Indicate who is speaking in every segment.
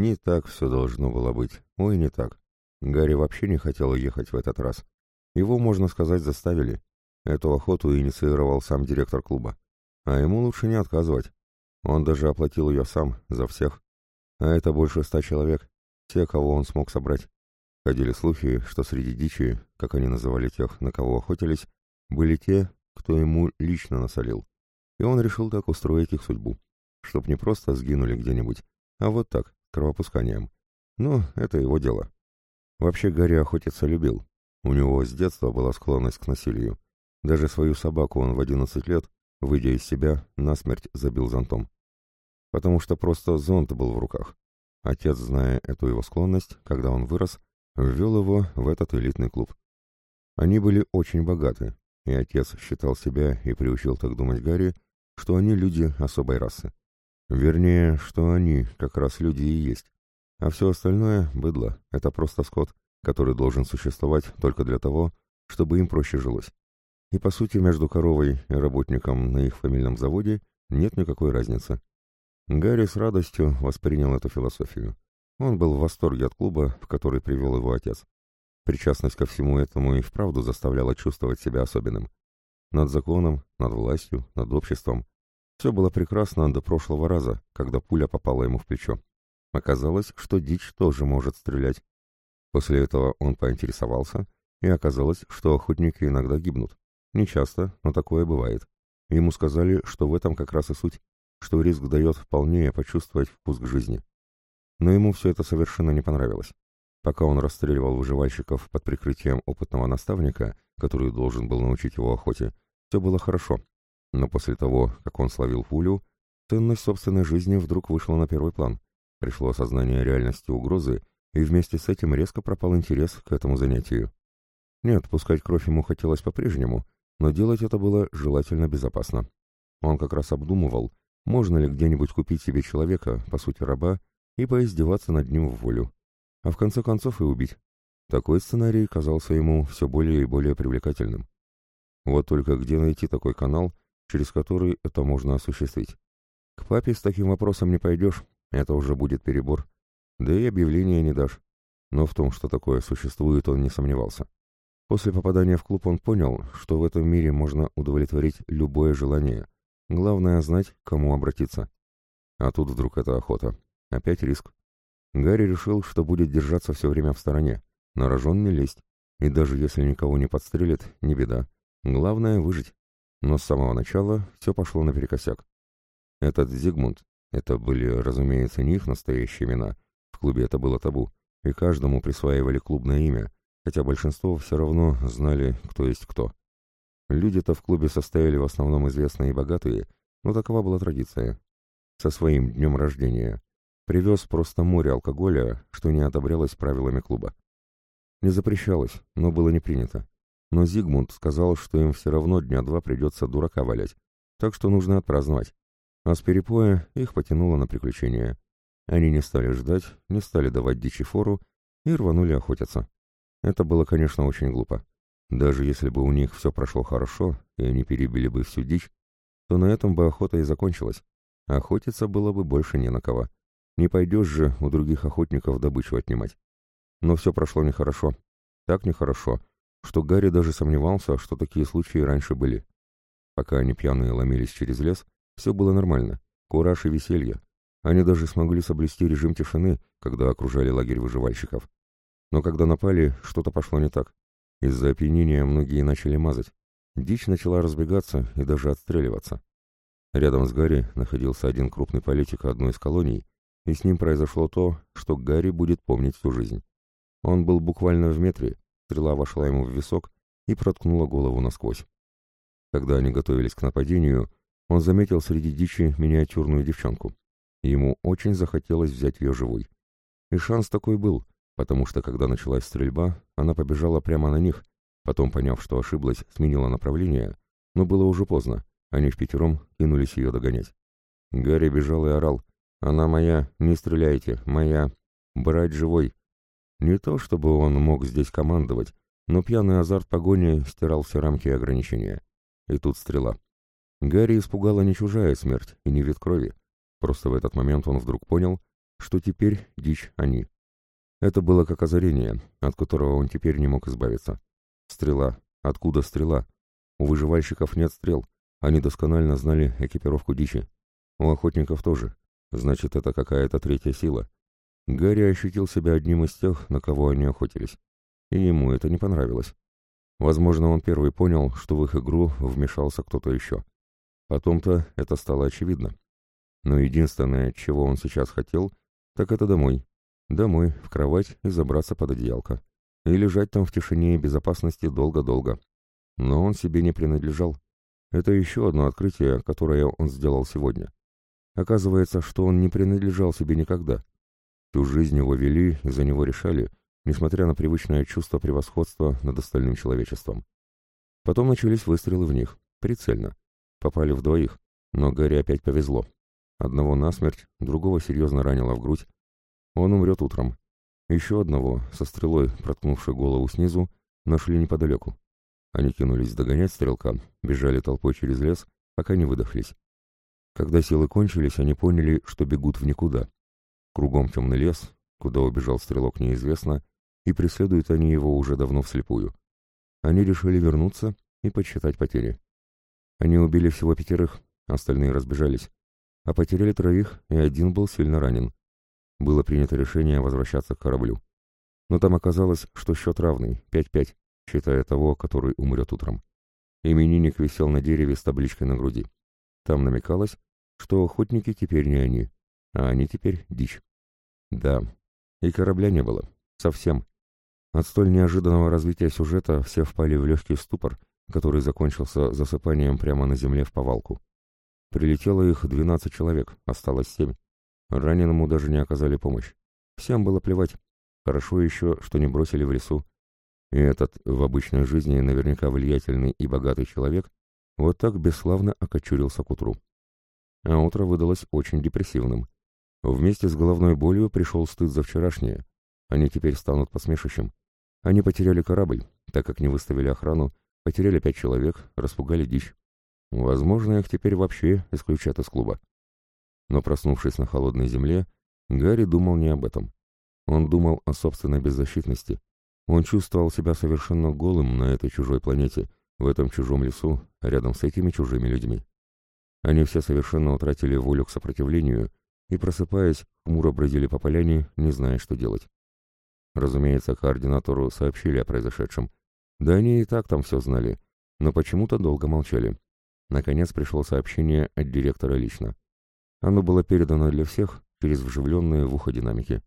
Speaker 1: Не так все должно было быть. Ой, не так. Гарри вообще не хотел ехать в этот раз. Его, можно сказать, заставили. Эту охоту инициировал сам директор клуба. А ему лучше не отказывать. Он даже оплатил ее сам, за всех. А это больше ста человек. Те, кого он смог собрать. Ходили слухи, что среди дичи, как они называли тех, на кого охотились, были те, кто ему лично насолил. И он решил так устроить их судьбу. Чтоб не просто сгинули где-нибудь, а вот так, кровопусканием. Ну, это его дело. Вообще Гарри охотиться любил. У него с детства была склонность к насилию. Даже свою собаку он в 11 лет, выйдя из себя, насмерть забил зонтом. Потому что просто зонт был в руках. Отец, зная эту его склонность, когда он вырос, ввел его в этот элитный клуб. Они были очень богаты, и отец считал себя и приучил так думать Гарри, что они люди особой расы. Вернее, что они как раз люди и есть. А все остальное — быдло, это просто скот, который должен существовать только для того, чтобы им проще жилось. И по сути между коровой и работником на их фамильном заводе нет никакой разницы. Гарри с радостью воспринял эту философию. Он был в восторге от клуба, в который привел его отец. Причастность ко всему этому и вправду заставляла чувствовать себя особенным. Над законом, над властью, над обществом. Все было прекрасно до прошлого раза, когда пуля попала ему в плечо. Оказалось, что дичь тоже может стрелять. После этого он поинтересовался, и оказалось, что охотники иногда гибнут. Не часто, но такое бывает. Ему сказали, что в этом как раз и суть, что риск дает вполне почувствовать вкус к жизни. Но ему все это совершенно не понравилось. Пока он расстреливал выживальщиков под прикрытием опытного наставника, который должен был научить его охоте, все было хорошо. Но после того, как он словил пулю, ценность собственной жизни вдруг вышла на первый план. Пришло осознание реальности угрозы, и вместе с этим резко пропал интерес к этому занятию. Нет, пускать кровь ему хотелось по-прежнему, но делать это было желательно безопасно. Он как раз обдумывал, можно ли где-нибудь купить себе человека, по сути раба, и поиздеваться над ним в волю. А в конце концов и убить. Такой сценарий казался ему все более и более привлекательным. Вот только где найти такой канал, через который это можно осуществить? К папе с таким вопросом не пойдешь, это уже будет перебор. Да и объявления не дашь. Но в том, что такое существует, он не сомневался. После попадания в клуб он понял, что в этом мире можно удовлетворить любое желание. Главное знать, к кому обратиться. А тут вдруг эта охота. Опять риск. Гарри решил, что будет держаться все время в стороне. На рожон не лезть. И даже если никого не подстрелит, не беда. Главное — выжить. Но с самого начала все пошло наперекосяк. Этот Зигмунд, это были, разумеется, не их настоящие имена, в клубе это было табу, и каждому присваивали клубное имя, хотя большинство все равно знали, кто есть кто. Люди-то в клубе состояли в основном известные и богатые, но такова была традиция. Со своим днем рождения. Привез просто море алкоголя, что не одобрялось правилами клуба. Не запрещалось, но было не принято. Но Зигмунд сказал, что им все равно дня два придется дурака валять, так что нужно отпраздновать. А с перепоя их потянуло на приключения. Они не стали ждать, не стали давать дичи фору и рванули охотиться. Это было, конечно, очень глупо. Даже если бы у них все прошло хорошо, и они перебили бы всю дичь, то на этом бы охота и закончилась. Охотиться было бы больше не на кого. Не пойдешь же у других охотников добычу отнимать. Но все прошло нехорошо. Так нехорошо, что Гарри даже сомневался, что такие случаи раньше были. Пока они пьяные ломились через лес, все было нормально. Кураж и веселье. Они даже смогли соблюсти режим тишины, когда окружали лагерь выживальщиков. Но когда напали, что-то пошло не так. Из-за опьянения многие начали мазать. Дичь начала разбегаться и даже отстреливаться. Рядом с Гарри находился один крупный политик одной из колоний, и с ним произошло то, что Гарри будет помнить всю жизнь. Он был буквально в метре, стрела вошла ему в висок и проткнула голову насквозь. Когда они готовились к нападению, он заметил среди дичи миниатюрную девчонку. Ему очень захотелось взять ее живой. И шанс такой был, потому что когда началась стрельба, она побежала прямо на них, потом, поняв, что ошиблась, сменила направление, но было уже поздно, они в пятером кинулись ее догонять. Гарри бежал и орал. «Она моя, не стреляйте, моя, брать живой!» Не то, чтобы он мог здесь командовать, но пьяный азарт погони стирал все рамки ограничения. И тут стрела. Гарри испугала не чужая смерть и не вид крови. Просто в этот момент он вдруг понял, что теперь дичь они. Это было как озарение, от которого он теперь не мог избавиться. Стрела. Откуда стрела? У выживальщиков нет стрел. Они досконально знали экипировку дичи. У охотников тоже. Значит, это какая-то третья сила. Гарри ощутил себя одним из тех, на кого они охотились. И ему это не понравилось. Возможно, он первый понял, что в их игру вмешался кто-то еще. Потом-то это стало очевидно. Но единственное, чего он сейчас хотел, так это домой. Домой, в кровать и забраться под одеялко. И лежать там в тишине и безопасности долго-долго. Но он себе не принадлежал. Это еще одно открытие, которое он сделал сегодня. Оказывается, что он не принадлежал себе никогда. Всю жизнь его вели и за него решали, несмотря на привычное чувство превосходства над остальным человечеством. Потом начались выстрелы в них, прицельно. Попали в двоих, но Гарри опять повезло. Одного насмерть, другого серьезно ранило в грудь. Он умрет утром. Еще одного, со стрелой, проткнувшей голову снизу, нашли неподалеку. Они кинулись догонять стрелка, бежали толпой через лес, пока не выдохлись. Когда силы кончились, они поняли, что бегут в никуда. Кругом темный лес, куда убежал стрелок неизвестно, и преследуют они его уже давно вслепую. Они решили вернуться и подсчитать потери. Они убили всего пятерых, остальные разбежались а потеряли троих, и один был сильно ранен. Было принято решение возвращаться к кораблю. Но там оказалось, что счет равный, 5-5, считая того, который умрет утром. Именинник висел на дереве с табличкой на груди. Там намекалось, что охотники теперь не они, а они теперь дичь. Да, и корабля не было. Совсем. От столь неожиданного развития сюжета все впали в легкий ступор, который закончился засыпанием прямо на земле в повалку. Прилетело их 12 человек, осталось 7. Раненому даже не оказали помощь. Всем было плевать. Хорошо еще, что не бросили в лесу. И этот, в обычной жизни наверняка влиятельный и богатый человек, вот так бесславно окочурился к утру. А утро выдалось очень депрессивным. Вместе с головной болью пришел стыд за вчерашнее. Они теперь станут посмешищем. Они потеряли корабль, так как не выставили охрану, потеряли пять человек, распугали дичь. Возможно, их теперь вообще исключат из клуба. Но проснувшись на холодной земле, Гарри думал не об этом. Он думал о собственной беззащитности. Он чувствовал себя совершенно голым на этой чужой планете, в этом чужом лесу, рядом с этими чужими людьми. Они все совершенно утратили волю к сопротивлению и, просыпаясь, хмуро бродили по поляне, не зная, что делать. Разумеется, координатору сообщили о произошедшем. Да они и так там все знали, но почему-то долго молчали. Наконец пришло сообщение от директора лично. Оно было передано для всех через вживленные в ухо динамики.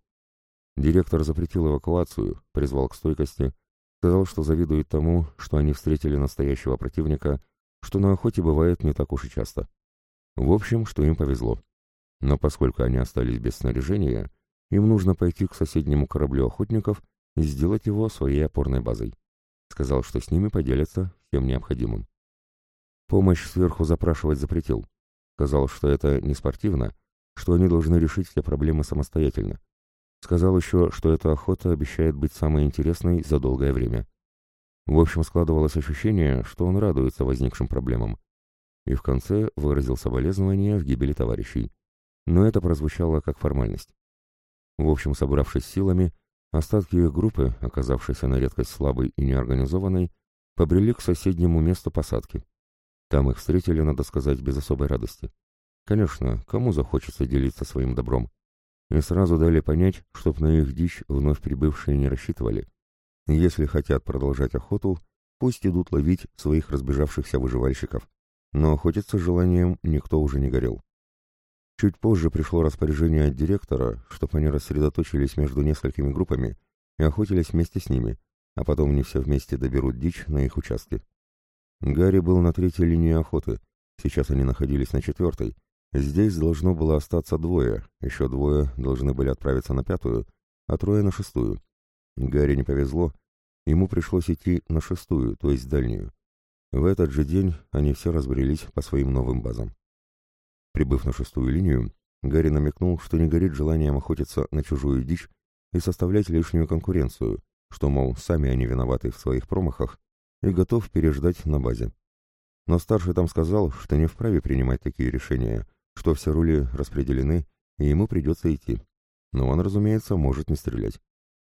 Speaker 1: Директор запретил эвакуацию, призвал к стойкости, сказал, что завидует тому, что они встретили настоящего противника, что на охоте бывает не так уж и часто. В общем, что им повезло. Но поскольку они остались без снаряжения, им нужно пойти к соседнему кораблю охотников и сделать его своей опорной базой. Сказал, что с ними поделятся всем необходимым. Помощь сверху запрашивать запретил. Сказал, что это не спортивно, что они должны решить все проблемы самостоятельно. Сказал еще, что эта охота обещает быть самой интересной за долгое время. В общем, складывалось ощущение, что он радуется возникшим проблемам. И в конце выразил соболезнования в гибели товарищей. Но это прозвучало как формальность. В общем, собравшись силами, остатки их группы, оказавшейся на редкость слабой и неорганизованной, побрели к соседнему месту посадки. Там их встретили, надо сказать, без особой радости. Конечно, кому захочется делиться своим добром? И сразу дали понять, чтоб на их дичь вновь прибывшие не рассчитывали. Если хотят продолжать охоту, пусть идут ловить своих разбежавшихся выживальщиков. Но охотиться желанием никто уже не горел. Чуть позже пришло распоряжение от директора, чтобы они рассредоточились между несколькими группами и охотились вместе с ними, а потом не все вместе доберут дичь на их участке. Гарри был на третьей линии охоты. Сейчас они находились на четвертой. Здесь должно было остаться двое, еще двое должны были отправиться на пятую, а трое на шестую. Гарри не повезло, ему пришлось идти на шестую, то есть дальнюю. В этот же день они все разбрелись по своим новым базам. Прибыв на шестую линию, Гарри намекнул, что не горит желанием охотиться на чужую дичь и составлять лишнюю конкуренцию, что, мол, сами они виноваты в своих промахах, и готов переждать на базе. Но старший там сказал, что не вправе принимать такие решения, что все роли распределены, и ему придется идти. но он, разумеется, может не стрелять.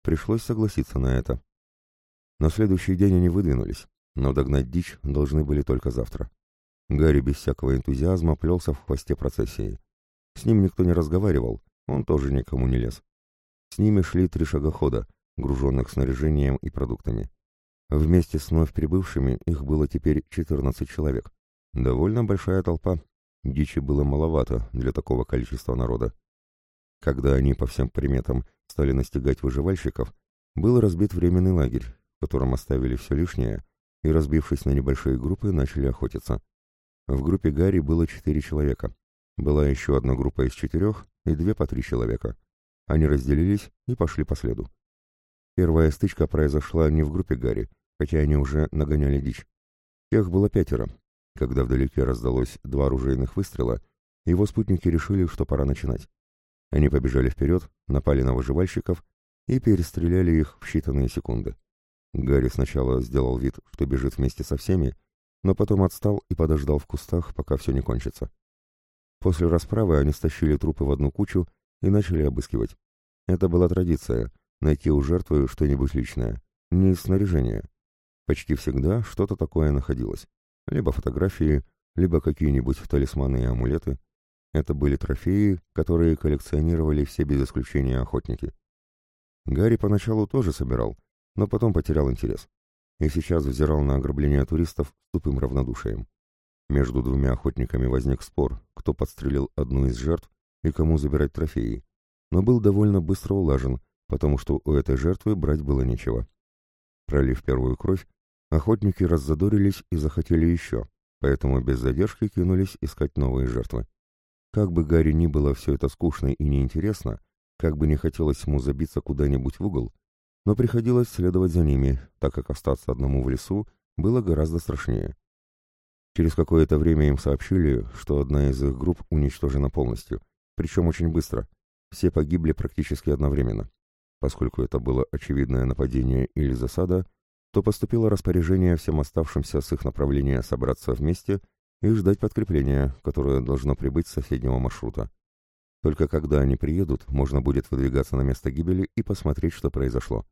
Speaker 1: Пришлось согласиться на это. На следующий день они выдвинулись, но догнать дичь должны были только завтра. Гарри без всякого энтузиазма плелся в хвосте процессии. С ним никто не разговаривал, он тоже никому не лез. С ними шли три шагохода, груженных снаряжением и продуктами. Вместе с вновь прибывшими их было теперь 14 человек. Довольно большая толпа. Дичи было маловато для такого количества народа. Когда они, по всем приметам, стали настигать выживальщиков, был разбит временный лагерь, в котором оставили все лишнее, и, разбившись на небольшие группы, начали охотиться. В группе Гарри было четыре человека. Была еще одна группа из четырех и две по три человека. Они разделились и пошли по следу. Первая стычка произошла не в группе Гарри, хотя они уже нагоняли дичь. Тех было пятеро. Когда вдалеке раздалось два оружейных выстрела, его спутники решили, что пора начинать. Они побежали вперед, напали на выживальщиков и перестреляли их в считанные секунды. Гарри сначала сделал вид, что бежит вместе со всеми, но потом отстал и подождал в кустах, пока все не кончится. После расправы они стащили трупы в одну кучу и начали обыскивать. Это была традиция — найти у жертвы что-нибудь личное, не из снаряжения. Почти всегда что-то такое находилось. Либо фотографии, либо какие-нибудь талисманы и амулеты. Это были трофеи, которые коллекционировали все без исключения охотники. Гарри поначалу тоже собирал, но потом потерял интерес. И сейчас взирал на ограбление туристов с тупым равнодушием. Между двумя охотниками возник спор, кто подстрелил одну из жертв и кому забирать трофеи, но был довольно быстро улажен, потому что у этой жертвы брать было нечего. Пролив первую кровь, охотники раззадорились и захотели еще, поэтому без задержки кинулись искать новые жертвы. Как бы Гарри ни было все это скучно и неинтересно, как бы не хотелось ему забиться куда-нибудь в угол, но приходилось следовать за ними, так как остаться одному в лесу было гораздо страшнее. Через какое-то время им сообщили, что одна из их групп уничтожена полностью, причем очень быстро. Все погибли практически одновременно. Поскольку это было очевидное нападение или засада, то поступило распоряжение всем оставшимся с их направления собраться вместе и ждать подкрепления, которое должно прибыть с соседнего маршрута. Только когда они приедут, можно будет выдвигаться на место гибели и посмотреть, что произошло.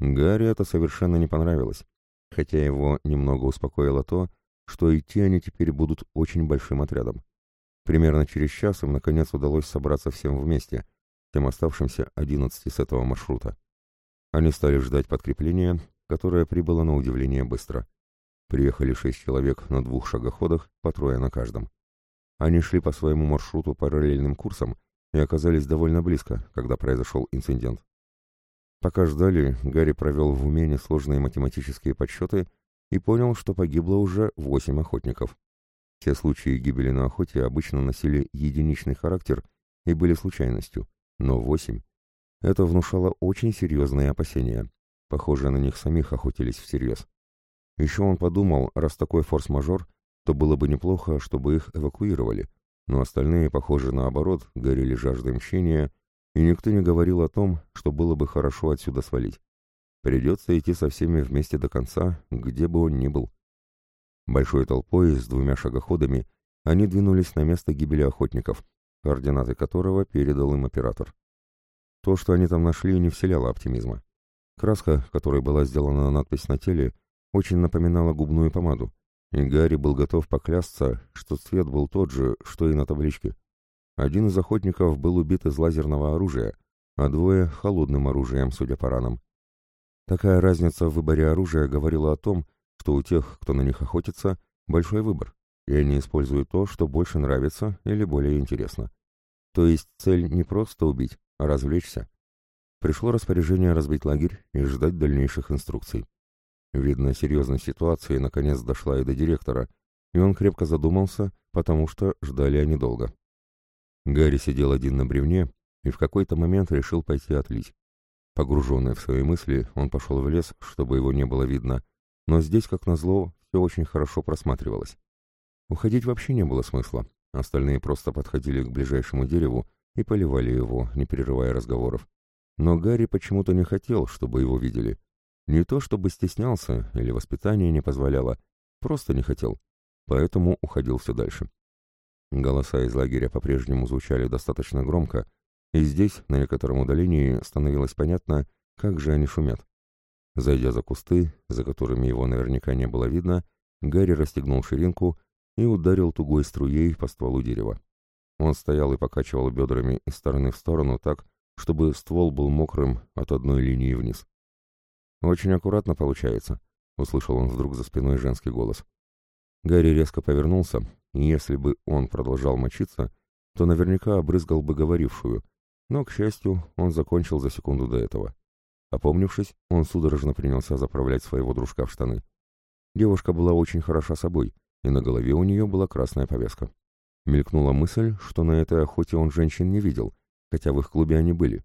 Speaker 1: Гарри это совершенно не понравилось, хотя его немного успокоило то, что идти они теперь будут очень большим отрядом. Примерно через час им наконец удалось собраться всем вместе, тем оставшимся одиннадцати с этого маршрута. Они стали ждать подкрепления, которое прибыло на удивление быстро. Приехали шесть человек на двух шагоходах, по трое на каждом. Они шли по своему маршруту параллельным курсом и оказались довольно близко, когда произошел инцидент. Пока ждали, Гарри провел в уме несложные математические подсчеты и понял, что погибло уже восемь охотников. Все случаи гибели на охоте обычно носили единичный характер и были случайностью, но восемь — это внушало очень серьезные опасения. Похоже, на них самих охотились всерьез. Еще он подумал, раз такой форс-мажор — то было бы неплохо, чтобы их эвакуировали, но остальные, похоже, наоборот, горели жаждой мщения, и никто не говорил о том, что было бы хорошо отсюда свалить. Придется идти со всеми вместе до конца, где бы он ни был. Большой толпой с двумя шагоходами они двинулись на место гибели охотников, координаты которого передал им оператор. То, что они там нашли, не вселяло оптимизма. Краска, которой была сделана надпись на теле, очень напоминала губную помаду, и Гарри был готов поклясться, что цвет был тот же, что и на табличке. Один из охотников был убит из лазерного оружия, а двое — холодным оружием, судя по ранам. Такая разница в выборе оружия говорила о том, что у тех, кто на них охотится, большой выбор, и они используют то, что больше нравится или более интересно. То есть цель не просто убить, а развлечься. Пришло распоряжение разбить лагерь и ждать дальнейших инструкций. Видно, серьезность ситуации наконец дошла и до директора, и он крепко задумался, потому что ждали они долго. Гарри сидел один на бревне и в какой-то момент решил пойти отлить. Погруженный в свои мысли, он пошел в лес, чтобы его не было видно, но здесь, как назло, все очень хорошо просматривалось. Уходить вообще не было смысла, остальные просто подходили к ближайшему дереву и поливали его, не перерывая разговоров. Но Гарри почему-то не хотел, чтобы его видели — не то чтобы стеснялся или воспитание не позволяло, просто не хотел, поэтому уходил все дальше. Голоса из лагеря по-прежнему звучали достаточно громко, И здесь, на некотором удалении, становилось понятно, как же они шумят. Зайдя за кусты, за которыми его наверняка не было видно, Гарри расстегнул ширинку и ударил тугой струей по стволу дерева. Он стоял и покачивал бедрами из стороны в сторону так, чтобы ствол был мокрым от одной линии вниз. «Очень аккуратно получается», — услышал он вдруг за спиной женский голос. Гарри резко повернулся, и если бы он продолжал мочиться, то наверняка обрызгал бы говорившую, но, к счастью, он закончил за секунду до этого. Опомнившись, он судорожно принялся заправлять своего дружка в штаны. Девушка была очень хороша собой, и на голове у нее была красная повязка. Мелькнула мысль, что на этой охоте он женщин не видел, хотя в их клубе они были.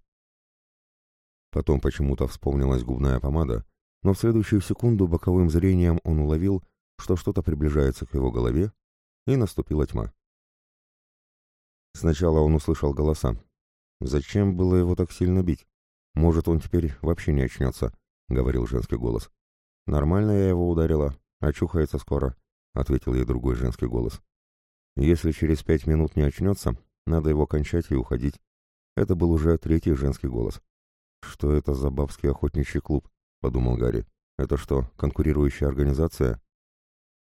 Speaker 1: Потом почему-то вспомнилась губная помада, но в следующую секунду боковым зрением он уловил, что что-то приближается к его голове, и наступила тьма. Сначала он услышал голоса. Зачем было его так сильно бить? Может, он теперь вообще не очнется, — говорил женский голос. Нормально я его ударила, очухается скоро, — ответил ей другой женский голос. Если через пять минут не очнется, надо его кончать и уходить. Это был уже третий женский голос. «Что это за бабский охотничий клуб?» — подумал Гарри. «Это что, конкурирующая организация?»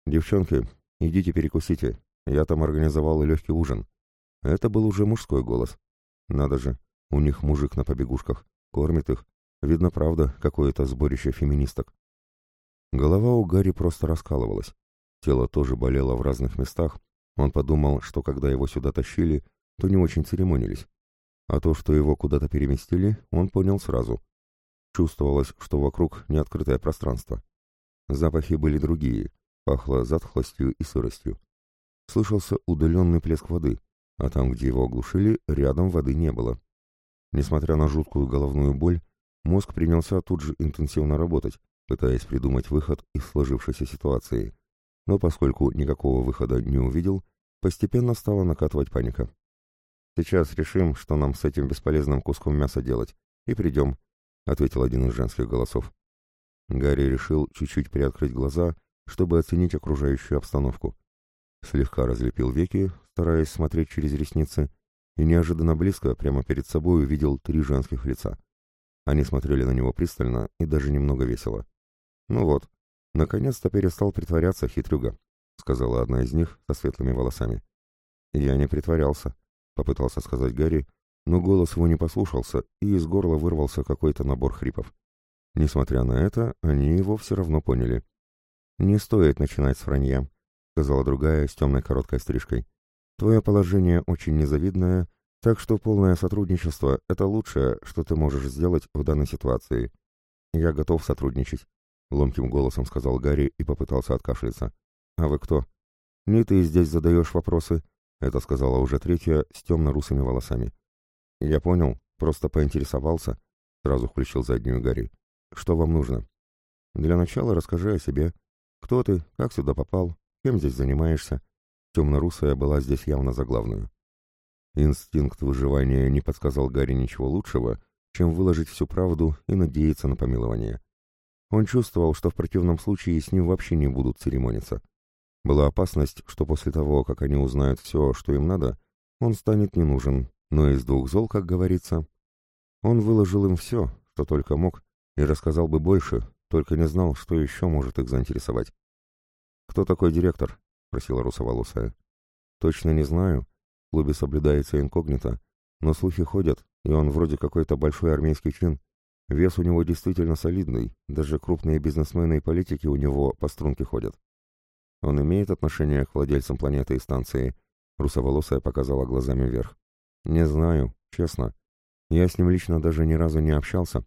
Speaker 1: «Девчонки, идите перекусите. Я там организовал легкий ужин». Это был уже мужской голос. Надо же, у них мужик на побегушках. Кормит их. Видно, правда, какое-то сборище феминисток. Голова у Гарри просто раскалывалась. Тело тоже болело в разных местах. Он подумал, что когда его сюда тащили, то не очень церемонились. А то, что его куда-то переместили, он понял сразу. Чувствовалось, что вокруг неоткрытое пространство. Запахи были другие, пахло затхлостью и сыростью. Слышался удаленный плеск воды, а там, где его оглушили, рядом воды не было. Несмотря на жуткую головную боль, мозг принялся тут же интенсивно работать, пытаясь придумать выход из сложившейся ситуации. Но поскольку никакого выхода не увидел, постепенно стала накатывать паника. «Сейчас решим, что нам с этим бесполезным куском мяса делать, и придем», — ответил один из женских голосов. Гарри решил чуть-чуть приоткрыть глаза, чтобы оценить окружающую обстановку. Слегка разлепил веки, стараясь смотреть через ресницы, и неожиданно близко, прямо перед собой, увидел три женских лица. Они смотрели на него пристально и даже немного весело. «Ну вот, наконец-то перестал притворяться, хитрюга», — сказала одна из них со светлыми волосами. «Я не притворялся», — попытался сказать Гарри, но голос его не послушался, и из горла вырвался какой-то набор хрипов. Несмотря на это, они его все равно поняли. «Не стоит начинать с вранья», — сказала другая с темной короткой стрижкой. «Твое положение очень незавидное, так что полное сотрудничество — это лучшее, что ты можешь сделать в данной ситуации. Я готов сотрудничать», — ломким голосом сказал Гарри и попытался откашляться. «А вы кто?» «Не ты здесь задаешь вопросы», — это сказала уже третья с темно-русыми волосами. «Я понял, просто поинтересовался», — сразу включил заднюю Гарри. «Что вам нужно?» «Для начала расскажи о себе. Кто ты, как сюда попал, Кем здесь занимаешься? Темно-русая была здесь явно заглавную. Инстинкт выживания не подсказал Гарри ничего лучшего, чем выложить всю правду и надеяться на помилование. Он чувствовал, что в противном случае с ним вообще не будут церемониться. Была опасность, что после того, как они узнают все, что им надо, он станет не нужен, но из двух зол, как говорится. Он выложил им все, что только мог, и рассказал бы больше, только не знал, что еще может их заинтересовать. «Кто такой директор?» — спросила русоволосая. «Точно не знаю. В клубе соблюдается инкогнито, но слухи ходят, и он вроде какой-то большой армейский чин. Вес у него действительно солидный, даже крупные бизнесмены и политики у него по струнке ходят. Он имеет отношение к владельцам планеты и станции?» Русоволосая показала глазами вверх. «Не знаю, честно. Я с ним лично даже ни разу не общался,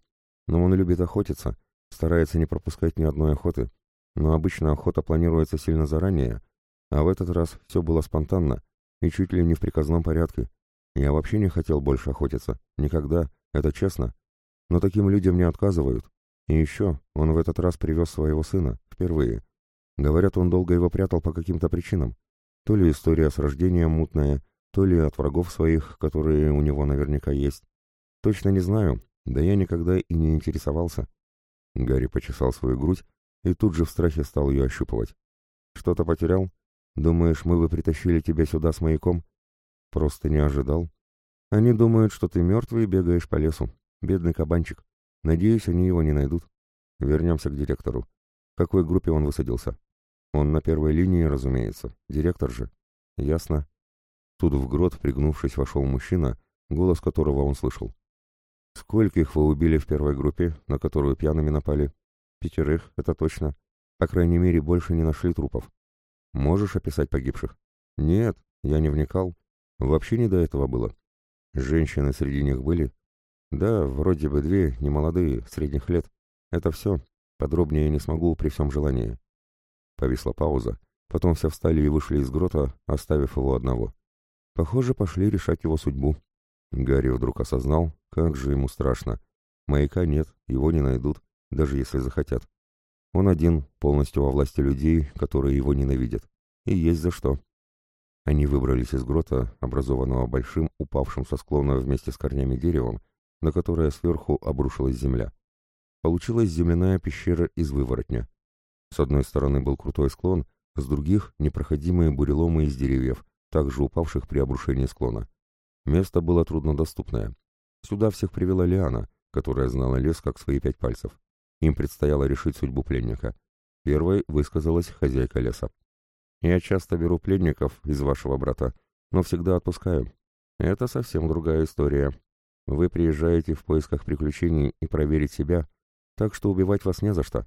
Speaker 1: но он любит охотиться, старается не пропускать ни одной охоты, но обычно охота планируется сильно заранее, а в этот раз все было спонтанно и чуть ли не в приказном порядке. Я вообще не хотел больше охотиться. Никогда. Это честно. Но таким людям не отказывают. И еще он в этот раз привез своего сына. Впервые. Говорят, он долго его прятал по каким-то причинам. То ли история с рождением мутная, то ли от врагов своих, которые у него наверняка есть. Точно не знаю, да я никогда и не интересовался. Гарри почесал свою грудь и тут же в страхе стал ее ощупывать. «Что-то потерял? Думаешь, мы бы притащили тебя сюда с маяком?» «Просто не ожидал. Они думают, что ты мертвый и бегаешь по лесу. Бедный кабанчик. Надеюсь, они его не найдут. Вернемся к директору. В какой группе он высадился? Он на первой линии, разумеется. Директор же. Ясно. Тут в грот, пригнувшись, вошел мужчина, голос которого он слышал. «Скольких вы убили в первой группе, на которую пьяными напали?» «Пятерых, это точно. По крайней мере, больше не нашли трупов. Можешь описать погибших?» «Нет, я не вникал. Вообще не до этого было. Женщины среди них были?» «Да, вроде бы две, немолодые, средних лет. Это все. Подробнее не смогу при всем желании». Повисла пауза. Потом все встали и вышли из грота, оставив его одного. Похоже, пошли решать его судьбу. Гарри вдруг осознал, как же ему страшно. Маяка нет, его не найдут, даже если захотят. Он один, полностью во власти людей, которые его ненавидят. И есть за что. Они выбрались из грота, образованного большим, упавшим со склона вместе с корнями деревом, на которое сверху обрушилась земля. Получилась земляная пещера из выворотня. С одной стороны был крутой склон, с других — непроходимые буреломы из деревьев, также упавших при обрушении склона. Место было труднодоступное. Сюда всех привела Лиана, которая знала лес как свои пять пальцев. Им предстояло решить судьбу пленника. Первой высказалась хозяйка леса. «Я часто беру пленников из вашего брата, но всегда отпускаю. Это совсем другая история. Вы приезжаете в поисках приключений и проверить себя, так что убивать вас не за что.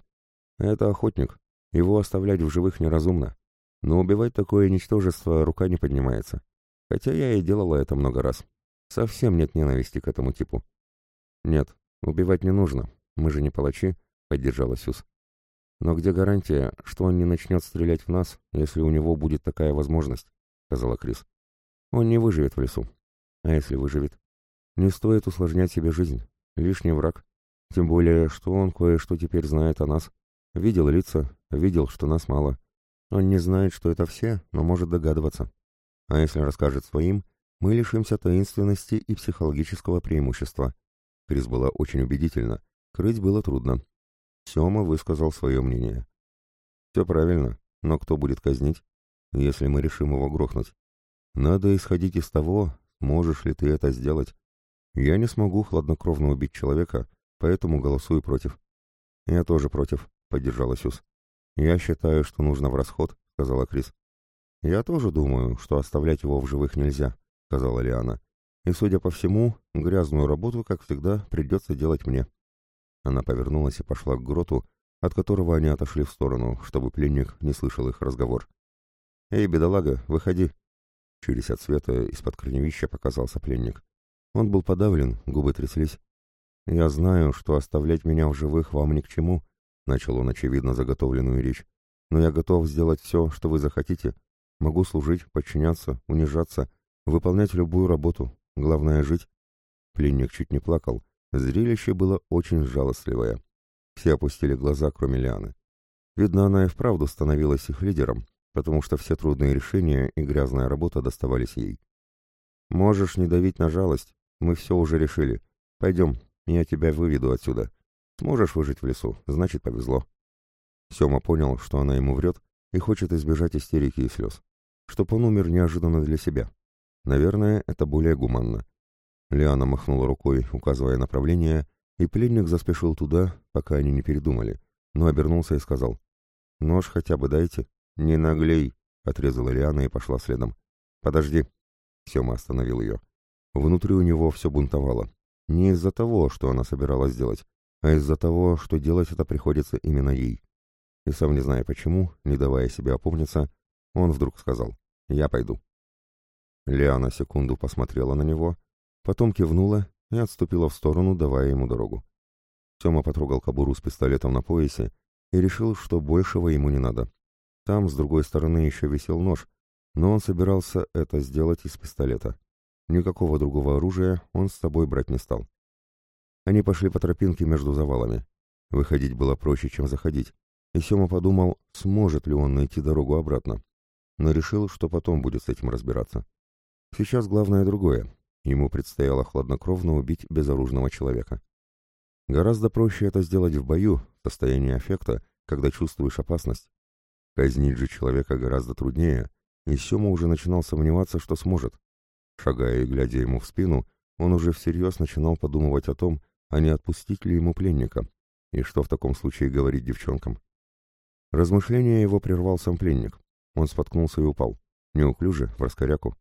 Speaker 1: Это охотник, его оставлять в живых неразумно. Но убивать такое ничтожество рука не поднимается. Хотя я и делала это много раз. Совсем нет ненависти к этому типу. Нет, убивать не нужно. Мы же не палачи, — поддержала Сюз. «Но где гарантия, что он не начнет стрелять в нас, если у него будет такая возможность?» — сказала Крис. «Он не выживет в лесу. А если выживет? Не стоит усложнять себе жизнь. Лишний враг. Тем более, что он кое-что теперь знает о нас. Видел лица, видел, что нас мало. Он не знает, что это все, но может догадываться. А если расскажет своим, мы лишимся таинственности и психологического преимущества». Крис была очень убедительна. Крыть было трудно. Сёма высказал свое мнение. «Все правильно, но кто будет казнить, если мы решим его грохнуть? Надо исходить из того, можешь ли ты это сделать. Я не смогу хладнокровно убить человека, поэтому голосую против». «Я тоже против», — поддержала Сюз. «Я считаю, что нужно в расход», — сказала Крис. «Я тоже думаю, что оставлять его в живых нельзя», — сказала Лиана. «И, судя по всему, грязную работу, как всегда, придется делать мне». Она повернулась и пошла к гроту, от которого они отошли в сторону, чтобы пленник не слышал их разговор. «Эй, бедолага, выходи!» Через от света из-под корневища показался пленник. Он был подавлен, губы тряслись. «Я знаю, что оставлять меня в живых вам ни к чему», — начал он, очевидно, заготовленную речь. «Но я готов сделать все, что вы захотите. Могу служить, подчиняться, унижаться, выполнять любую работу. Главное — жить». Пленник чуть не плакал, Зрелище было очень жалостливое. Все опустили глаза, кроме Лианы. Видно, она и вправду становилась их лидером, потому что все трудные решения и грязная работа доставались ей. «Можешь не давить на жалость, мы все уже решили. Пойдем, я тебя выведу отсюда. Сможешь выжить в лесу, значит, повезло». Сема понял, что она ему врет и хочет избежать истерики и слез. Чтоб он умер неожиданно для себя. Наверное, это более гуманно. Лиана махнула рукой, указывая направление, и пленник заспешил туда, пока они не передумали, но обернулся и сказал, «Нож хотя бы дайте». «Не наглей», — отрезала Лиана и пошла следом. «Подожди». Сема остановил ее. Внутри у него все бунтовало. Не из-за того, что она собиралась сделать, а из-за того, что делать это приходится именно ей. И сам не зная почему, не давая себе опомниться, он вдруг сказал «Я пойду». Лиана секунду посмотрела на него, Потом кивнула и отступила в сторону, давая ему дорогу. Сема потрогал кобуру с пистолетом на поясе и решил, что большего ему не надо. Там, с другой стороны, еще висел нож, но он собирался это сделать из пистолета. Никакого другого оружия он с собой брать не стал. Они пошли по тропинке между завалами. Выходить было проще, чем заходить, и Сема подумал, сможет ли он найти дорогу обратно, но решил, что потом будет с этим разбираться. Сейчас главное другое Ему предстояло хладнокровно убить безоружного человека. Гораздо проще это сделать в бою, в состоянии аффекта, когда чувствуешь опасность. Казнить же человека гораздо труднее, и Сема уже начинал сомневаться, что сможет. Шагая и глядя ему в спину, он уже всерьез начинал подумывать о том, а не отпустить ли ему пленника, и что в таком случае говорить девчонкам. Размышление его прервал сам пленник. Он споткнулся и упал, неуклюже, в раскоряку.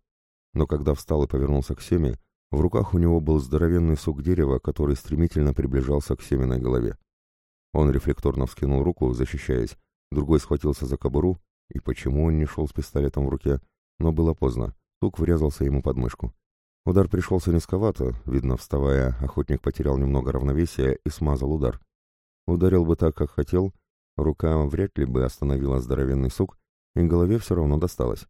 Speaker 1: Но когда встал и повернулся к Семе, в руках у него был здоровенный сук дерева, который стремительно приближался к Семиной голове. Он рефлекторно вскинул руку, защищаясь, другой схватился за кобуру, и почему он не шел с пистолетом в руке, но было поздно, сук врезался ему под мышку. Удар пришелся низковато, видно, вставая, охотник потерял немного равновесия и смазал удар. Ударил бы так, как хотел, рука вряд ли бы остановила здоровенный сук, и голове все равно досталось.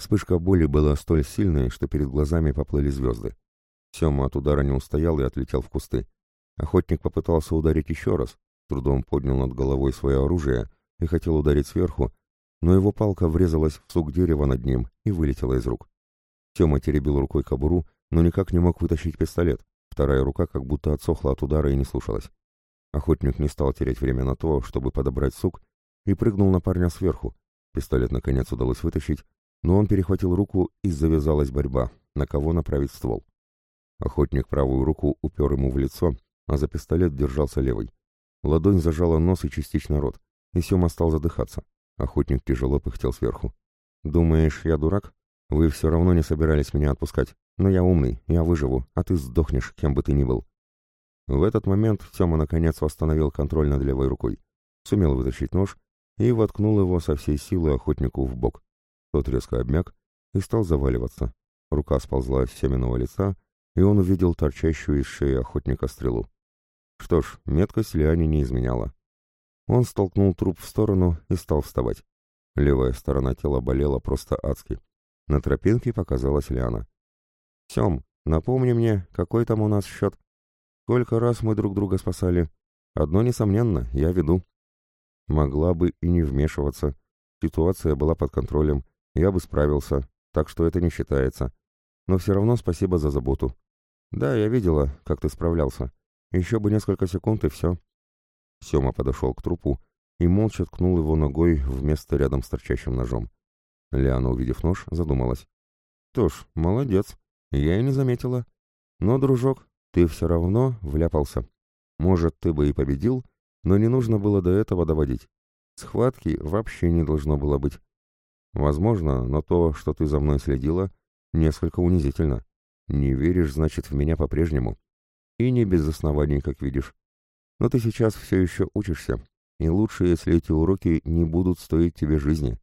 Speaker 1: Вспышка боли была столь сильной, что перед глазами поплыли звезды. Сема от удара не устоял и отлетел в кусты. Охотник попытался ударить еще раз, трудом поднял над головой свое оружие и хотел ударить сверху, но его палка врезалась в сук дерева над ним и вылетела из рук. Тема теребил рукой кобуру, но никак не мог вытащить пистолет. Вторая рука как будто отсохла от удара и не слушалась. Охотник не стал терять время на то, чтобы подобрать сук, и прыгнул на парня сверху. Пистолет наконец удалось вытащить, но он перехватил руку и завязалась борьба, на кого направить ствол. Охотник правую руку упер ему в лицо, а за пистолет держался левый. Ладонь зажала нос и частично рот, и Сема стал задыхаться. Охотник тяжело пыхтел сверху. «Думаешь, я дурак? Вы все равно не собирались меня отпускать. Но я умный, я выживу, а ты сдохнешь, кем бы ты ни был». В этот момент Сема наконец восстановил контроль над левой рукой, сумел вытащить нож и воткнул его со всей силы охотнику в бок. Тот резко обмяк и стал заваливаться. Рука сползла с Семенного лица, и он увидел торчащую из шеи охотника стрелу. Что ж, меткость Лиане не изменяла. Он столкнул труп в сторону и стал вставать. Левая сторона тела болела просто адски. На тропинке показалась Лиана. «Сем, напомни мне, какой там у нас счет?» Сколько раз мы друг друга спасали. Одно несомненно, я веду. Могла бы и не вмешиваться. Ситуация была под контролем. Я бы справился, так что это не считается. Но все равно спасибо за заботу. Да, я видела, как ты справлялся. Еще бы несколько секунд и все. Сема подошел к трупу и молча ткнул его ногой в место рядом с торчащим ножом. Лиана, увидев нож, задумалась. «Что ж, молодец, я и не заметила. Но, дружок, ты все равно вляпался. Может, ты бы и победил, но не нужно было до этого доводить. Схватки вообще не должно было быть. Возможно, но то, что ты за мной следила, несколько унизительно. Не веришь, значит, в меня по-прежнему. И не без оснований, как видишь. Но ты сейчас все еще учишься, и лучше, если эти уроки не будут стоить тебе жизни.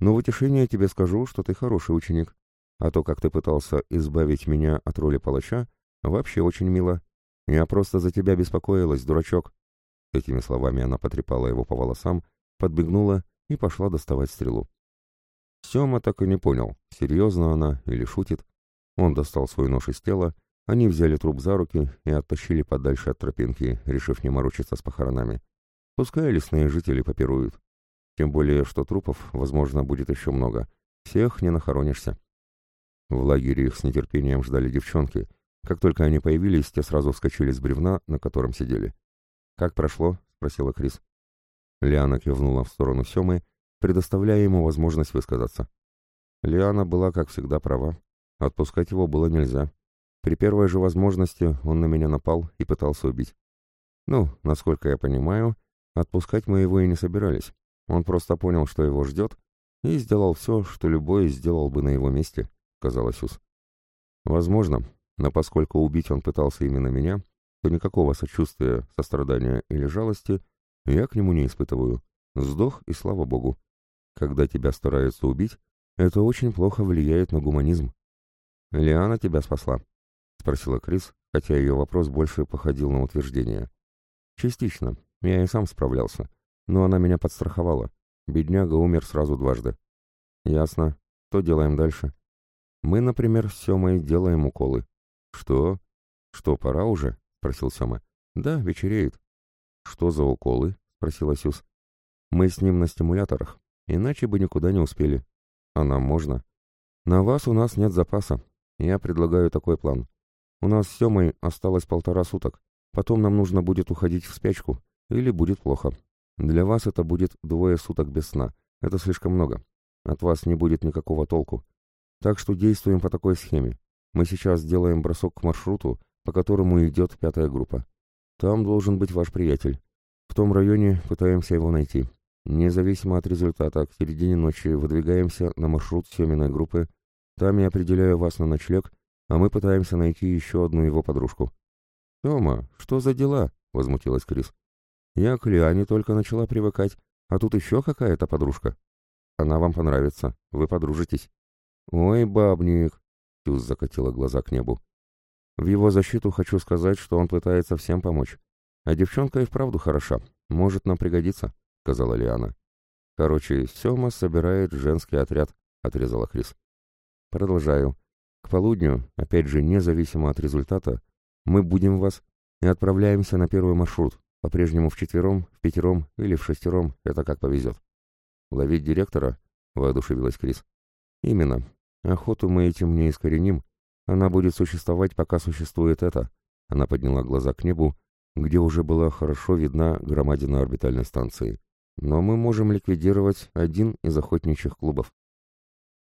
Speaker 1: Но в утешение тебе скажу, что ты хороший ученик. А то, как ты пытался избавить меня от роли палача, Вообще очень мило. Я просто за тебя беспокоилась, дурачок. Этими словами она потрепала его по волосам, подбегнула и пошла доставать стрелу. Сема так и не понял, серьезно она или шутит. Он достал свой нож из тела, они взяли труп за руки и оттащили подальше от тропинки, решив не морочиться с похоронами. Пускай лесные жители попируют. Тем более, что трупов, возможно, будет еще много. Всех не нахоронишься. В лагере их с нетерпением ждали девчонки, как только они появились, те сразу вскочили с бревна, на котором сидели. «Как прошло?» — спросила Крис. Лиана кивнула в сторону Семы, предоставляя ему возможность высказаться. Лиана была, как всегда, права. Отпускать его было нельзя. При первой же возможности он на меня напал и пытался убить. Ну, насколько я понимаю, отпускать мы его и не собирались. Он просто понял, что его ждет, и сделал все, что любой сделал бы на его месте, — сказал Асюс. Возможно, но поскольку убить он пытался именно меня, то никакого сочувствия, сострадания или жалости я к нему не испытываю. Сдох, и слава богу. Когда тебя стараются убить, это очень плохо влияет на гуманизм. «Лиана тебя спасла?» — спросила Крис, хотя ее вопрос больше походил на утверждение. «Частично. Я и сам справлялся. Но она меня подстраховала. Бедняга умер сразу дважды». «Ясно. Что делаем дальше?» «Мы, например, с Семой делаем уколы. «Что? Что, пора уже?» — спросил Сема. «Да, вечереет». «Что за уколы?» — спросила Сюз. «Мы с ним на стимуляторах, иначе бы никуда не успели. А нам можно?» «На вас у нас нет запаса. Я предлагаю такой план. У нас с Семой осталось полтора суток. Потом нам нужно будет уходить в спячку, или будет плохо. Для вас это будет двое суток без сна. Это слишком много. От вас не будет никакого толку. Так что действуем по такой схеме. Мы сейчас сделаем бросок к маршруту, по которому идет пятая группа. Там должен быть ваш приятель. В том районе пытаемся его найти. Независимо от результата, к середине ночи выдвигаемся на маршрут Семиной группы. Там я определяю вас на ночлег, а мы пытаемся найти еще одну его подружку. «Тёма, что за дела?» — возмутилась Крис. «Я к Лиане только начала привыкать, а тут еще какая-то подружка. Она вам понравится, вы подружитесь». «Ой, бабник!» — Тюз закатила глаза к небу. В его защиту хочу сказать, что он пытается всем помочь. А девчонка и вправду хороша. Может нам пригодиться, — сказала Лиана. Короче, Сема собирает женский отряд, — отрезала Крис. Продолжаю. К полудню, опять же, независимо от результата, мы будем вас и отправляемся на первый маршрут, по-прежнему в четвером, в пятером или в шестером, это как повезет. Ловить директора? — воодушевилась Крис. Именно. Охоту мы этим не искореним, она будет существовать, пока существует это. Она подняла глаза к небу, где уже была хорошо видна громадина орбитальной станции. Но мы можем ликвидировать один из охотничьих клубов.